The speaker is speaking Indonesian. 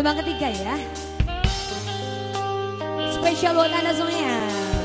Tembang ketiga ya. Spesial buat anda semuanya.